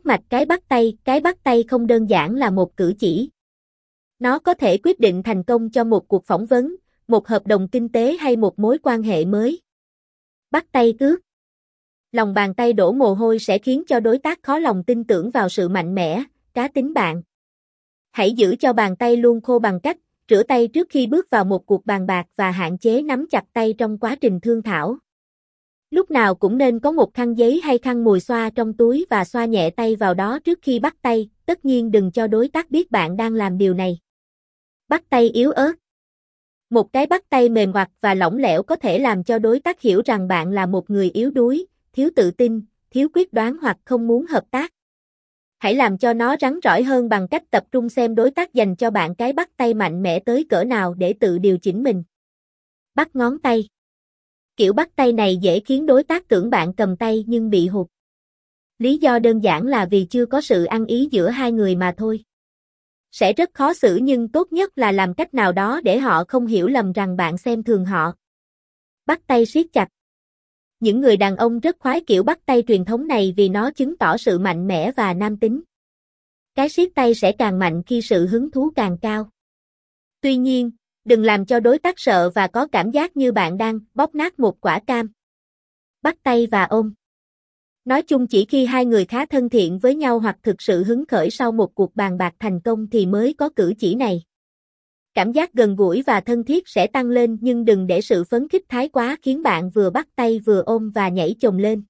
Bắt mạch cái bắt tay, cái bắt tay không đơn giản là một cử chỉ. Nó có thể quyết định thành công cho một cuộc phỏng vấn, một hợp đồng kinh tế hay một mối quan hệ mới. Bắt tay cước. Lòng bàn tay đổ mồ hôi sẽ khiến cho đối tác khó lòng tin tưởng vào sự mạnh mẽ, cá tính bạn. Hãy giữ cho bàn tay luôn khô bằng cách rửa tay trước khi bước vào một cuộc bàn bạc và hạn chế nắm chặt tay trong quá trình thương thảo. Lúc nào cũng nên có một khăn giấy hay khăn mùi xoa trong túi và xoa nhẹ tay vào đó trước khi bắt tay, tất nhiên đừng cho đối tác biết bạn đang làm điều này. Bắt tay yếu ớt Một cái bắt tay mềm hoặc và lỏng lẻo có thể làm cho đối tác hiểu rằng bạn là một người yếu đuối, thiếu tự tin, thiếu quyết đoán hoặc không muốn hợp tác. Hãy làm cho nó rắn rỏi hơn bằng cách tập trung xem đối tác dành cho bạn cái bắt tay mạnh mẽ tới cỡ nào để tự điều chỉnh mình. Bắt ngón tay Kiểu bắt tay này dễ khiến đối tác tưởng bạn cầm tay nhưng bị hụt. Lý do đơn giản là vì chưa có sự ăn ý giữa hai người mà thôi. Sẽ rất khó xử nhưng tốt nhất là làm cách nào đó để họ không hiểu lầm rằng bạn xem thường họ. Bắt tay siết chặt những người đàn ông rất khoái kiểu bắt tay truyền thống này vì nó chứng tỏ sự mạnh mẽ và nam tính. Cái siết tay sẽ càng mạnh khi sự hứng thú càng cao. Tuy nhiên, đừng làm cho đối tác sợ và có cảm giác như bạn đang bóp nát một quả cam. Bắt tay và ôm. Nói chung chỉ khi hai người khá thân thiện với nhau hoặc thực sự hứng khởi sau một cuộc bàn bạc thành công thì mới có cử chỉ này. Cảm giác gần gũi và thân thiết sẽ tăng lên nhưng đừng để sự phấn khích thái quá khiến bạn vừa bắt tay vừa ôm và nhảy chồng lên.